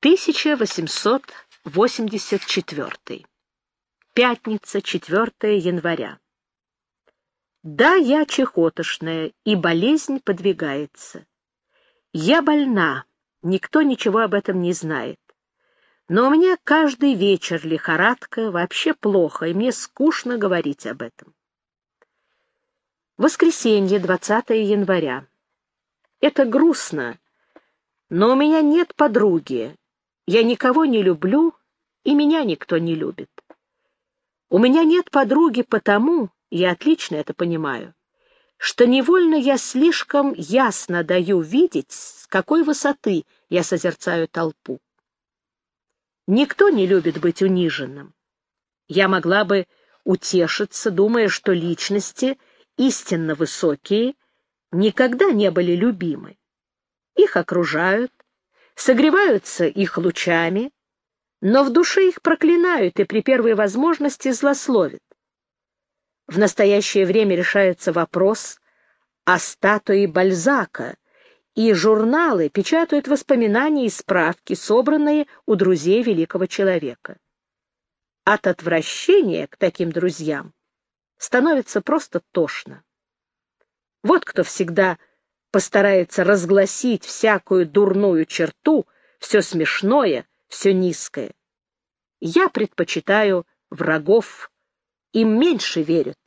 1884. Пятница, 4 января. Да, я чехотошная, и болезнь подвигается. Я больна, никто ничего об этом не знает. Но у меня каждый вечер лихорадка, вообще плохо, и мне скучно говорить об этом. Воскресенье, 20 января. Это грустно, но у меня нет подруги. Я никого не люблю, и меня никто не любит. У меня нет подруги потому, я отлично это понимаю, что невольно я слишком ясно даю видеть, с какой высоты я созерцаю толпу. Никто не любит быть униженным. Я могла бы утешиться, думая, что личности истинно высокие никогда не были любимы. Их окружают, согреваются их лучами, но в душе их проклинают и при первой возможности злословят. В настоящее время решается вопрос о статуе Бальзака — и журналы печатают воспоминания и справки, собранные у друзей великого человека. От отвращения к таким друзьям становится просто тошно. Вот кто всегда постарается разгласить всякую дурную черту, все смешное, все низкое. Я предпочитаю врагов, им меньше верят.